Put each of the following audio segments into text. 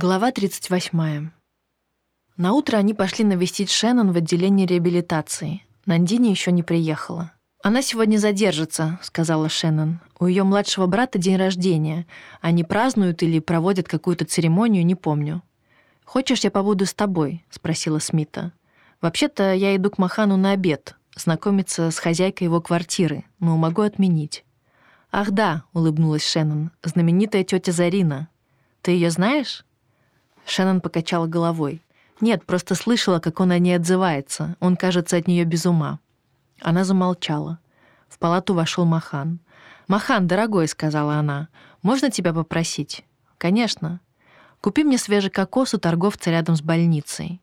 Глава 38. На утро они пошли навестить Шеннон в отделении реабилитации. Нандини еще не приехала. «Она сегодня задержится», — сказала Шеннон. «У ее младшего брата день рождения. Они празднуют или проводят какую-то церемонию, не помню». «Хочешь, я побуду с тобой?» — спросила Смита. «Вообще-то я иду к Махану на обед, знакомиться с хозяйкой его квартиры, но могу отменить». «Ах да», — улыбнулась Шеннон, — «знаменитая тетя Зарина. Ты ее знаешь?» Шеннон покачала головой. «Нет, просто слышала, как он о ней отзывается. Он, кажется, от нее без ума». Она замолчала. В палату вошел Махан. «Махан, дорогой», — сказала она, — «можно тебя попросить?» «Конечно. Купи мне свежий кокос у торговца рядом с больницей».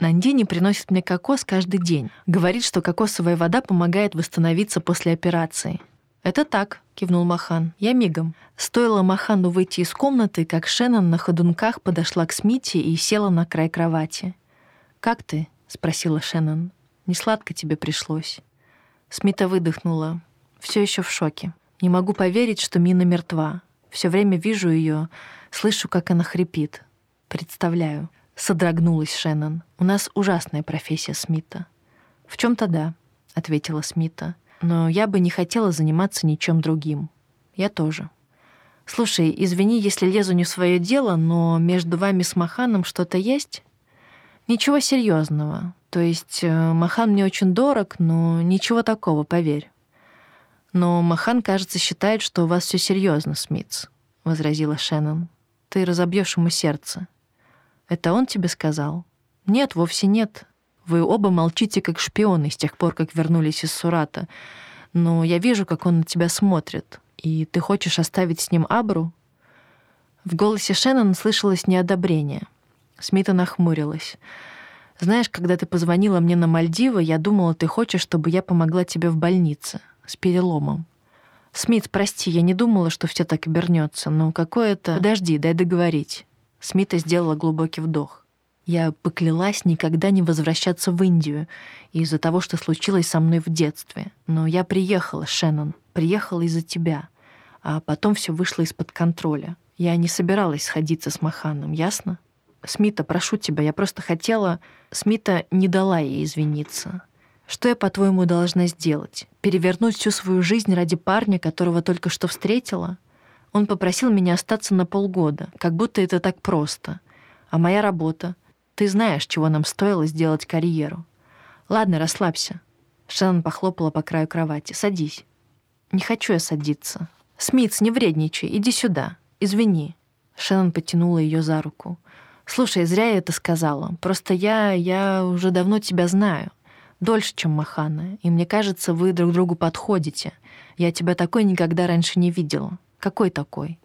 Нандини приносит мне кокос каждый день. Говорит, что кокосовая вода помогает восстановиться после операции. «Это так», — кивнул Махан. «Я мигом». Стоило Махану выйти из комнаты, как Шеннон на ходунках подошла к Смите и села на край кровати. «Как ты?» — спросила Шеннон. «Не сладко тебе пришлось». Смита выдохнула. Все еще в шоке. Не могу поверить, что Мина мертва. Все время вижу ее, слышу, как она хрипит. Представляю. Содрогнулась Шеннон. У нас ужасная профессия Смита. В чем-то да, ответила Смита но я бы не хотела заниматься ничем другим. Я тоже. Слушай, извини, если лезу не в свое дело, но между вами с Маханом что-то есть? Ничего серьезного. То есть э, Махан мне очень дорог, но ничего такого, поверь. Но Махан, кажется, считает, что у вас все серьезно, Смитс, возразила Шеннон. Ты разобьешь ему сердце. Это он тебе сказал? Нет, вовсе нет. Вы оба молчите, как шпионы, с тех пор, как вернулись из Сурата. Но я вижу, как он на тебя смотрит. И ты хочешь оставить с ним Абру?» В голосе Шеннон слышалось неодобрение. Смита нахмурилась. «Знаешь, когда ты позвонила мне на Мальдивы, я думала, ты хочешь, чтобы я помогла тебе в больнице с переломом. Смит, прости, я не думала, что все так обернется, но какое-то... Подожди, дай договорить». Смита сделала глубокий вдох. Я поклялась никогда не возвращаться в Индию из-за того, что случилось со мной в детстве. Но я приехала, Шеннон, приехала из-за тебя. А потом все вышло из-под контроля. Я не собиралась сходиться с Маханом, ясно? Смита, прошу тебя, я просто хотела... Смита не дала ей извиниться. Что я, по-твоему, должна сделать? Перевернуть всю свою жизнь ради парня, которого только что встретила? Он попросил меня остаться на полгода, как будто это так просто. А моя работа — ты знаешь, чего нам стоило сделать карьеру. Ладно, расслабься. Шеннон похлопала по краю кровати. Садись. Не хочу я садиться. Смитс, не вредничай, иди сюда. Извини. Шеннон потянула ее за руку. Слушай, зря я это сказала. Просто я, я уже давно тебя знаю. Дольше, чем Махана. И мне кажется, вы друг другу подходите. Я тебя такой никогда раньше не видела. Какой такой?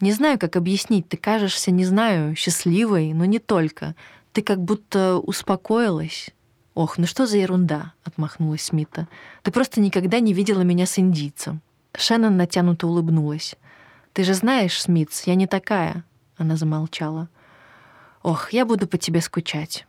Не знаю, как объяснить. Ты кажешься, не знаю, счастливой, но не только. Ты как будто успокоилась. Ох, ну что за ерунда, отмахнулась Смита. Ты просто никогда не видела меня с индийцем. Шеннон натянуто улыбнулась. Ты же знаешь, Смитс, я не такая. Она замолчала. Ох, я буду по тебе скучать.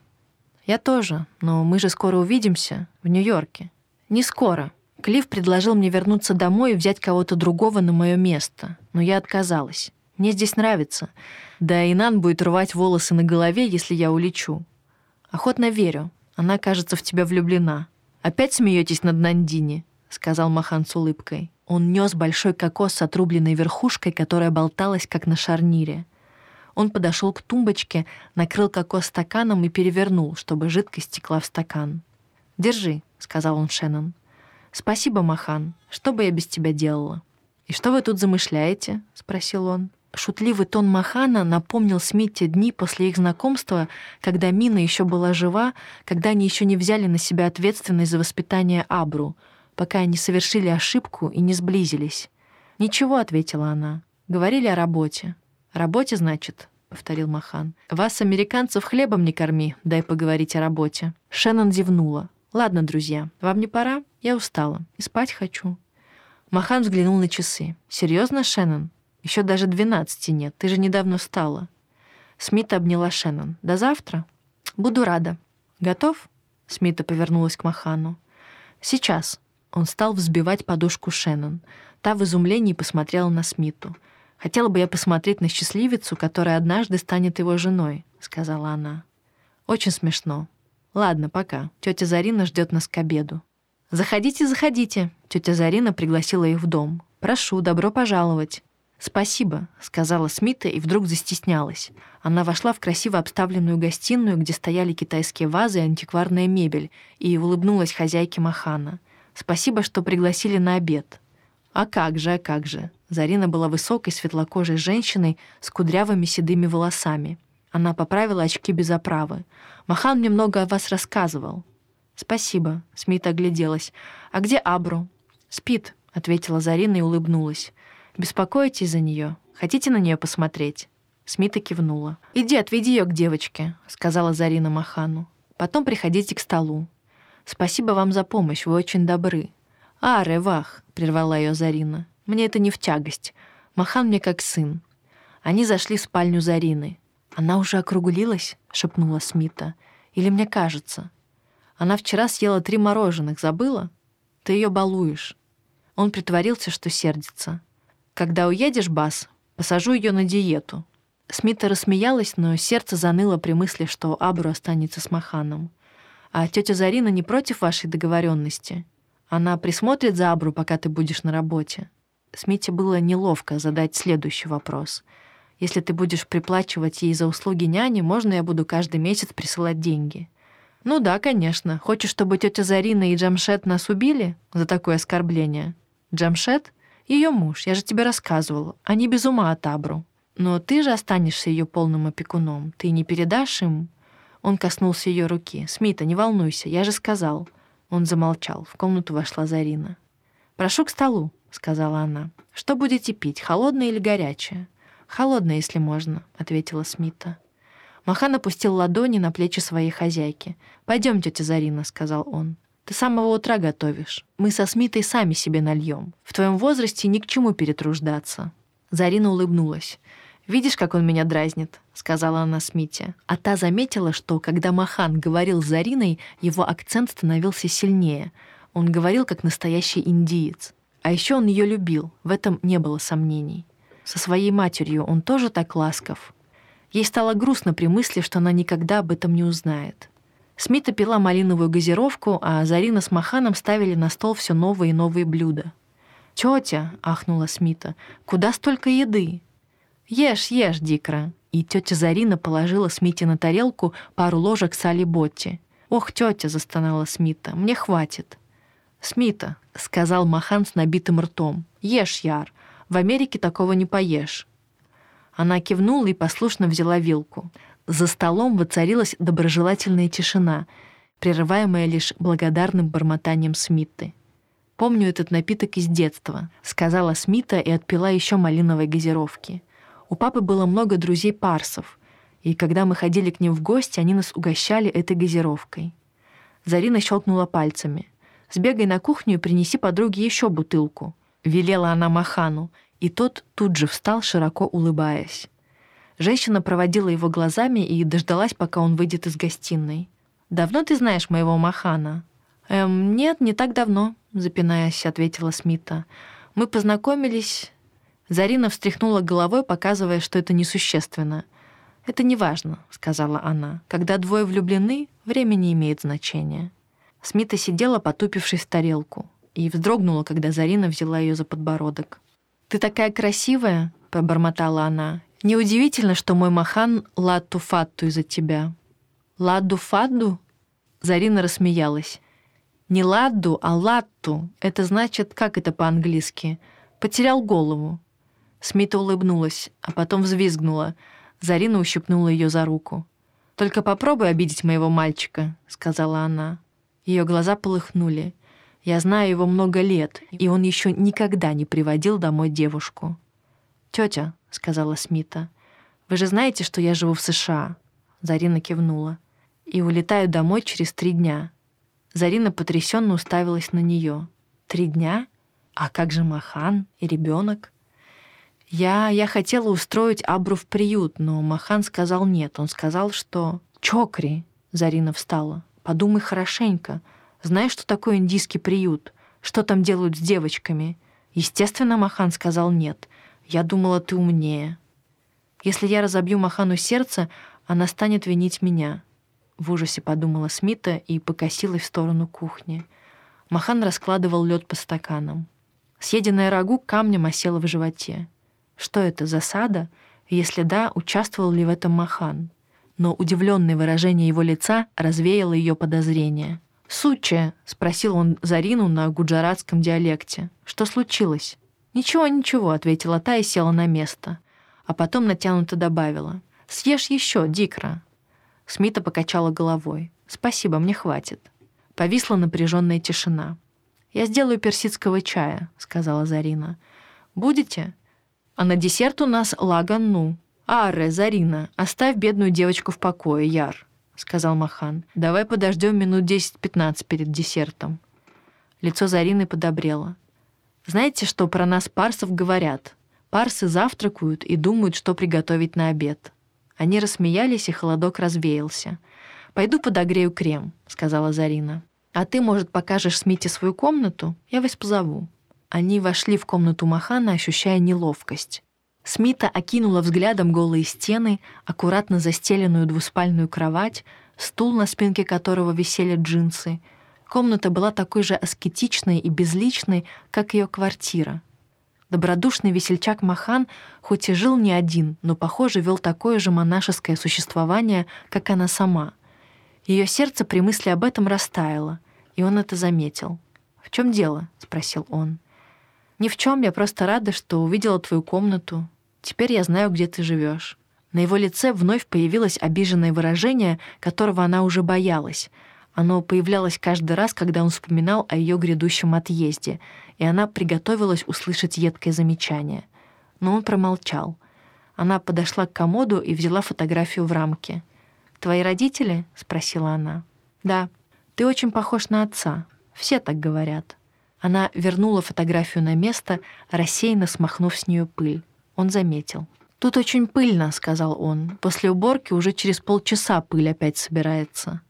Я тоже, но мы же скоро увидимся в Нью-Йорке. Не скоро. Клифф предложил мне вернуться домой и взять кого-то другого на мое место, но я отказалась. Мне здесь нравится. Да и Нан будет рвать волосы на голове, если я улечу. Охотно верю. Она, кажется, в тебя влюблена. Опять смеетесь над Нандини? сказал Махан с улыбкой. Он нес большой кокос с отрубленной верхушкой, которая болталась, как на шарнире. Он подошел к тумбочке, накрыл кокос стаканом и перевернул, чтобы жидкость стекла в стакан. «Держи», — сказал он Шеннон. «Спасибо, Махан. Что бы я без тебя делала?» «И что вы тут замышляете?» — спросил он. Шутливый тон Махана напомнил Смите дни после их знакомства, когда Мина еще была жива, когда они еще не взяли на себя ответственность за воспитание Абру, пока они совершили ошибку и не сблизились. «Ничего», — ответила она. «Говорили о работе». «Работе, значит?» — повторил Махан. «Вас, американцев, хлебом не корми, дай поговорить о работе». Шеннон зевнула. «Ладно, друзья, вам не пора? Я устала и спать хочу». Махан взглянул на часы. «Серьезно, Шеннон? Еще даже двенадцати нет. Ты же недавно встала». Смита обняла Шеннон. «До завтра?» «Буду рада». «Готов?» Смита повернулась к Махану. «Сейчас». Он стал взбивать подушку Шеннон. Та в изумлении посмотрела на Смиту. Хотела бы я посмотреть на счастливицу, которая однажды станет его женой, сказала она. Очень смешно. Ладно, пока. Тетя Зарина ждет нас к обеду. Заходите, заходите. Тетя Зарина пригласила их в дом. Прошу, добро пожаловать. «Спасибо», — сказала Смита и вдруг застеснялась. Она вошла в красиво обставленную гостиную, где стояли китайские вазы и антикварная мебель, и улыбнулась хозяйке Махана. «Спасибо, что пригласили на обед». «А как же, а как же». Зарина была высокой, светлокожей женщиной с кудрявыми седыми волосами. Она поправила очки без оправы. «Махан мне много о вас рассказывал». «Спасибо», — Смита огляделась. «А где Абру?» «Спит», — ответила Зарина и улыбнулась. Беспокоитесь за нее? Хотите на нее посмотреть?» Смита кивнула. «Иди, отведи ее к девочке», — сказала Зарина Махану. «Потом приходите к столу. Спасибо вам за помощь, вы очень добры». «А, Ревах», — прервала ее Зарина. «Мне это не в тягость. Махан мне как сын». Они зашли в спальню Зарины. «Она уже округлилась?» — шепнула Смита. «Или мне кажется?» «Она вчера съела три мороженых, забыла? Ты ее балуешь». Он притворился, что сердится. Когда уедешь, Бас, посажу ее на диету». Смита рассмеялась, но сердце заныло при мысли, что Абру останется с Маханом. «А тетя Зарина не против вашей договоренности? Она присмотрит за Абру, пока ты будешь на работе?» Смите было неловко задать следующий вопрос. «Если ты будешь приплачивать ей за услуги няни, можно я буду каждый месяц присылать деньги?» «Ну да, конечно. Хочешь, чтобы тетя Зарина и Джамшет нас убили за такое оскорбление?» «Джамшет?» Ее муж, я же тебе рассказывал, они без ума от Абру. Но ты же останешься ее полным опекуном. Ты не передашь им?» Он коснулся ее руки. «Смита, не волнуйся, я же сказал». Он замолчал. В комнату вошла Зарина. «Прошу к столу», — сказала она. «Что будете пить, холодное или горячее?» «Холодное, если можно», — ответила Смита. Махан опустил ладони на плечи своей хозяйки. «Пойдем, тетя Зарина», — сказал он. Ты с самого утра готовишь. Мы со Смитой сами себе нальем. В твоем возрасте ни к чему перетруждаться». Зарина улыбнулась. «Видишь, как он меня дразнит?» — сказала она Смите. А та заметила, что, когда Махан говорил с Зариной, его акцент становился сильнее. Он говорил, как настоящий индиец. А еще он ее любил, в этом не было сомнений. Со своей матерью он тоже так ласков. Ей стало грустно при мысли, что она никогда об этом не узнает. Смита пила малиновую газировку, а Зарина с Маханом ставили на стол все новые и новые блюда. «Тетя!» — ахнула Смита. «Куда столько еды?» «Ешь, ешь, Дикра!» И тетя Зарина положила Смите на тарелку пару ложек сали Ботти. «Ох, тетя!» — застонала Смита. «Мне хватит!» «Смита!» — сказал Махан с набитым ртом. «Ешь, Яр! В Америке такого не поешь!» Она кивнула и послушно взяла вилку. За столом воцарилась доброжелательная тишина, прерываемая лишь благодарным бормотанием Смиты. «Помню этот напиток из детства», — сказала Смита и отпила еще малиновой газировки. «У папы было много друзей-парсов, и когда мы ходили к ним в гости, они нас угощали этой газировкой». Зарина щелкнула пальцами. «Сбегай на кухню и принеси подруге еще бутылку», — велела она Махану, и тот тут же встал, широко улыбаясь. Женщина проводила его глазами и дождалась, пока он выйдет из гостиной. «Давно ты знаешь моего Махана?» «Эм, нет, не так давно», — запинаясь, ответила Смита. «Мы познакомились...» Зарина встряхнула головой, показывая, что это несущественно. «Это не важно», — сказала она. «Когда двое влюблены, время не имеет значения». Смита сидела, потупившись в тарелку, и вздрогнула, когда Зарина взяла ее за подбородок. «Ты такая красивая!» — пробормотала она Неудивительно, что мой махан латту фатту из-за тебя. Ладду фадду? Зарина рассмеялась. Не ладду, а латту. Это значит, как это по-английски? Потерял голову. Смита улыбнулась, а потом взвизгнула. Зарина ущипнула ее за руку. «Только попробуй обидеть моего мальчика», — сказала она. Ее глаза полыхнули. «Я знаю его много лет, и он еще никогда не приводил домой девушку». «Тетя», — сказала Смита, — «вы же знаете, что я живу в США?» Зарина кивнула. «И улетаю домой через три дня». Зарина потрясенно уставилась на нее. «Три дня? А как же Махан и ребенок?» «Я... я хотела устроить Абру в приют, но Махан сказал нет. Он сказал, что...» «Чокри!» — Зарина встала. «Подумай хорошенько. Знаешь, что такое индийский приют? Что там делают с девочками?» Естественно, Махан сказал нет. Я думала, ты умнее. Если я разобью Махану сердце, она станет винить меня. В ужасе подумала Смита и покосилась в сторону кухни. Махан раскладывал лед по стаканам. Съеденное рагу камнем осело в животе. Что это, засада? Если да, участвовал ли в этом Махан? Но удивленное выражение его лица развеяло ее подозрения. «Суче», — спросил он Зарину на гуджаратском диалекте. «Что случилось?» «Ничего, ничего», — ответила та и села на место. А потом натянуто добавила. «Съешь еще, Дикра». Смита покачала головой. «Спасибо, мне хватит». Повисла напряженная тишина. «Я сделаю персидского чая», — сказала Зарина. «Будете?» «А на десерт у нас лаганну». «Арре, Зарина, оставь бедную девочку в покое, Яр», — сказал Махан. «Давай подождем минут 10-15 перед десертом». Лицо Зарины подобрело. «Знаете, что про нас парсов говорят? Парсы завтракают и думают, что приготовить на обед». Они рассмеялись, и холодок развеялся. «Пойду подогрею крем», — сказала Зарина. «А ты, может, покажешь Смите свою комнату? Я вас позову». Они вошли в комнату Махана, ощущая неловкость. Смита окинула взглядом голые стены, аккуратно застеленную двуспальную кровать, стул, на спинке которого висели джинсы. Комната была такой же аскетичной и безличной, как ее квартира. Добродушный весельчак Махан хоть и жил не один, но, похоже, вел такое же монашеское существование, как она сама. Ее сердце при мысли об этом растаяло, и он это заметил. «В чем дело?» — спросил он. «Ни в чем, я просто рада, что увидела твою комнату. Теперь я знаю, где ты живешь». На его лице вновь появилось обиженное выражение, которого она уже боялась. Оно появлялось каждый раз, когда он вспоминал о ее грядущем отъезде, и она приготовилась услышать едкое замечание. Но он промолчал. Она подошла к комоду и взяла фотографию в рамке. «Твои родители?» — спросила она. «Да. Ты очень похож на отца. Все так говорят». Она вернула фотографию на место, рассеянно смахнув с нее пыль. Он заметил. «Тут очень пыльно», — сказал он. «После уборки уже через полчаса пыль опять собирается».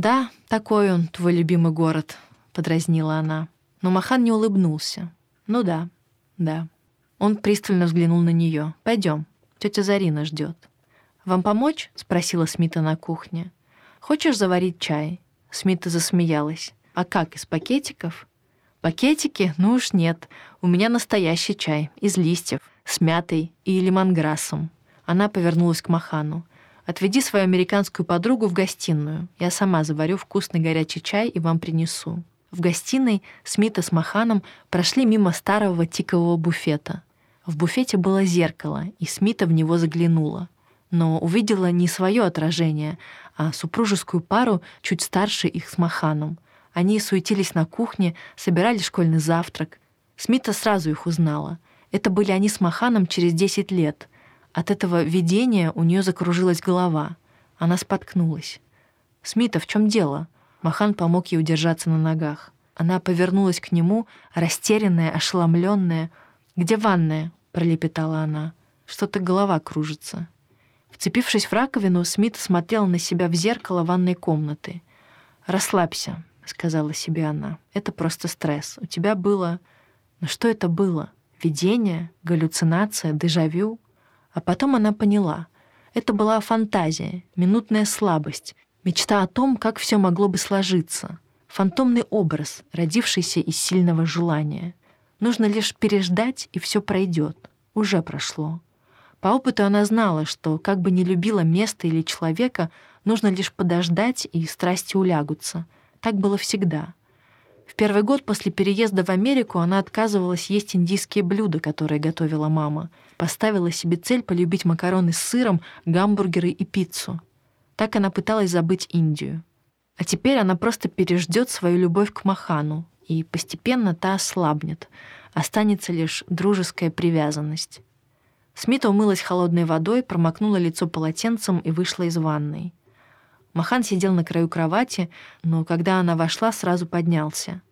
«Да, такой он, твой любимый город», — подразнила она. Но Махан не улыбнулся. «Ну да, да». Он пристально взглянул на нее. Пойдем, тетя Зарина ждет. «Вам помочь?» — спросила Смита на кухне. «Хочешь заварить чай?» Смита засмеялась. «А как, из пакетиков?» Пакетики? Ну уж нет. У меня настоящий чай, из листьев, с мятой и лимонграссом. Она повернулась к Махану. «Отведи свою американскую подругу в гостиную. Я сама заварю вкусный горячий чай и вам принесу». В гостиной Смита с Маханом прошли мимо старого тикового буфета. В буфете было зеркало, и Смита в него заглянула. Но увидела не свое отражение, а супружескую пару чуть старше их с Маханом — они суетились на кухне, собирали школьный завтрак. Смита сразу их узнала. Это были они с Маханом через 10 лет. От этого видения у нее закружилась голова. Она споткнулась. «Смита, в чем дело?» Махан помог ей удержаться на ногах. Она повернулась к нему, растерянная, ошеломленная. «Где ванная?» — пролепетала она. «Что-то голова кружится». Вцепившись в раковину, Смит смотрел на себя в зеркало ванной комнаты. «Расслабься сказала себе она. Это просто стресс. У тебя было... Но что это было? Видение? Галлюцинация? Дежавю? А потом она поняла. Это была фантазия, минутная слабость, мечта о том, как все могло бы сложиться. Фантомный образ, родившийся из сильного желания. Нужно лишь переждать, и все пройдет. Уже прошло. По опыту она знала, что, как бы не любила место или человека, нужно лишь подождать, и страсти улягутся — так было всегда. В первый год после переезда в Америку она отказывалась есть индийские блюда, которые готовила мама. Поставила себе цель полюбить макароны с сыром, гамбургеры и пиццу. Так она пыталась забыть Индию. А теперь она просто переждет свою любовь к Махану, и постепенно та ослабнет. Останется лишь дружеская привязанность. Смита умылась холодной водой, промокнула лицо полотенцем и вышла из ванной. Махан сидел на краю кровати, но когда она вошла, сразу поднялся.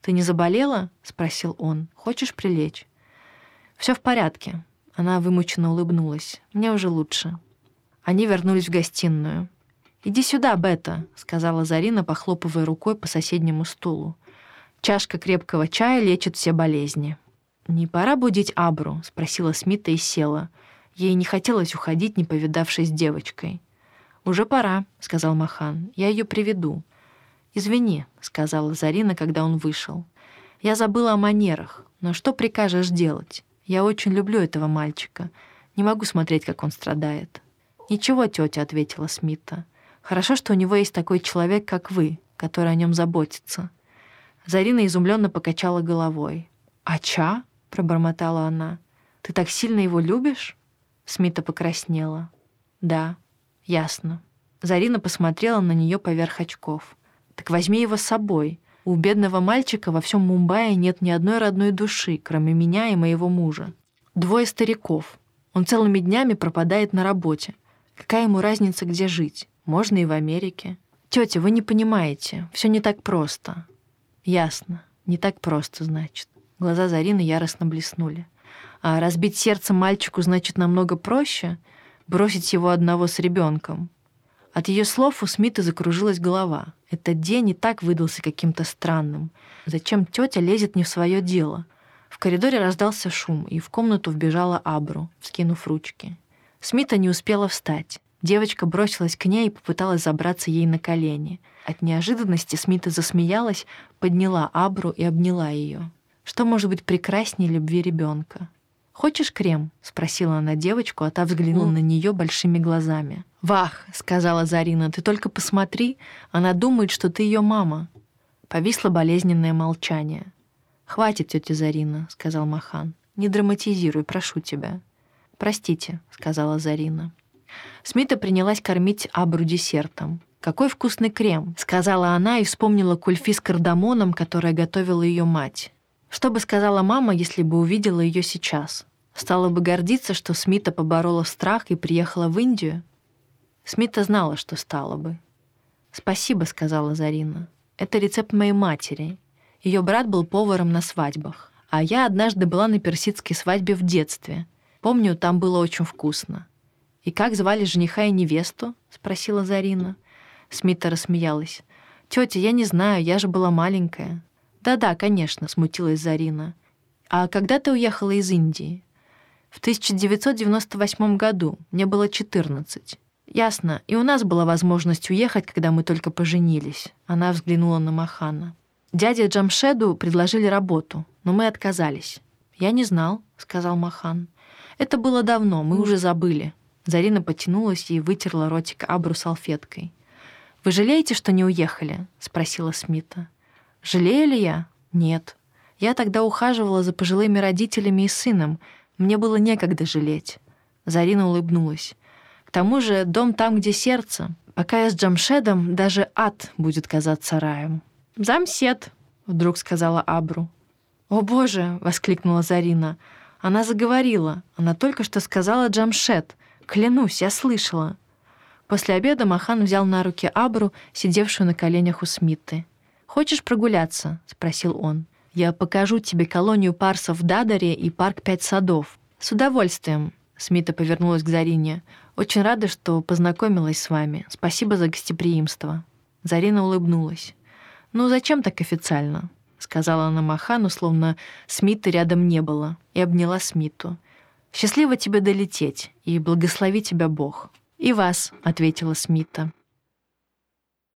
«Ты не заболела?» — спросил он. «Хочешь прилечь?» Все в порядке». Она вымученно улыбнулась. «Мне уже лучше». Они вернулись в гостиную. «Иди сюда, Бета», — сказала Зарина, похлопывая рукой по соседнему стулу. «Чашка крепкого чая лечит все болезни». «Не пора будить Абру?» — спросила Смита и села. Ей не хотелось уходить, не повидавшись с девочкой. «Уже пора», — сказал Махан. «Я ее приведу». «Извини», — сказала Зарина, когда он вышел. «Я забыла о манерах, но что прикажешь делать? Я очень люблю этого мальчика. Не могу смотреть, как он страдает». «Ничего, тетя», — ответила Смита. «Хорошо, что у него есть такой человек, как вы, который о нем заботится». Зарина изумленно покачала головой. «Ача?» — пробормотала она. «Ты так сильно его любишь?» Смита покраснела. «Да, ясно». Зарина посмотрела на нее поверх очков. «Так возьми его с собой. У бедного мальчика во всем Мумбаи нет ни одной родной души, кроме меня и моего мужа. Двое стариков. Он целыми днями пропадает на работе. Какая ему разница, где жить? Можно и в Америке. Тетя, вы не понимаете, все не так просто. Ясно, не так просто, значит. Глаза Зарины яростно блеснули. А разбить сердце мальчику значит намного проще бросить его одного с ребенком. От ее слов у Смита закружилась голова. Этот день и так выдался каким-то странным. Зачем тетя лезет не в свое дело? В коридоре раздался шум, и в комнату вбежала Абру, вскинув ручки. Смита не успела встать. Девочка бросилась к ней и попыталась забраться ей на колени. От неожиданности Смита засмеялась, подняла Абру и обняла ее. Что может быть прекраснее любви ребенка? «Хочешь крем?» — спросила она девочку, а та взглянула на нее большими глазами. «Вах!» — сказала Зарина. «Ты только посмотри, она думает, что ты ее мама». Повисло болезненное молчание. «Хватит, тетя Зарина», — сказал Махан. «Не драматизируй, прошу тебя». «Простите», — сказала Зарина. Смита принялась кормить Абру десертом. «Какой вкусный крем!» — сказала она и вспомнила кульфи с кардамоном, которое готовила ее мать. Что бы сказала мама, если бы увидела ее сейчас? Стала бы гордиться, что Смита поборола страх и приехала в Индию? Смита знала, что стала бы. «Спасибо», — сказала Зарина. «Это рецепт моей матери. Ее брат был поваром на свадьбах. А я однажды была на персидской свадьбе в детстве. Помню, там было очень вкусно». «И как звали жениха и невесту?» — спросила Зарина. Смита рассмеялась. «Тетя, я не знаю, я же была маленькая. «Да-да, конечно», — смутилась Зарина. «А когда ты уехала из Индии?» «В 1998 году. Мне было 14. Ясно. И у нас была возможность уехать, когда мы только поженились». Она взглянула на Махана. «Дяде Джамшеду предложили работу, но мы отказались». «Я не знал», — сказал Махан. «Это было давно, мы уже забыли». Зарина потянулась и вытерла ротик Абру салфеткой. «Вы жалеете, что не уехали?» — спросила Смита. Жалею ли я? Нет. Я тогда ухаживала за пожилыми родителями и сыном. Мне было некогда жалеть. Зарина улыбнулась. К тому же дом там, где сердце. Пока я с Джамшедом, даже ад будет казаться раем. «Замсед», — вдруг сказала Абру. «О, Боже!» — воскликнула Зарина. Она заговорила. Она только что сказала Джамшед. Клянусь, я слышала. После обеда Махан взял на руки Абру, сидевшую на коленях у Смиты. «Хочешь прогуляться?» — спросил он. «Я покажу тебе колонию парсов в Дадаре и парк Пять садов». «С удовольствием», — Смита повернулась к Зарине. «Очень рада, что познакомилась с вами. Спасибо за гостеприимство». Зарина улыбнулась. «Ну, зачем так официально?» — сказала она Махану, словно Смита рядом не было, и обняла Смиту. «Счастливо тебе долететь, и благослови тебя Бог». «И вас», — ответила Смита.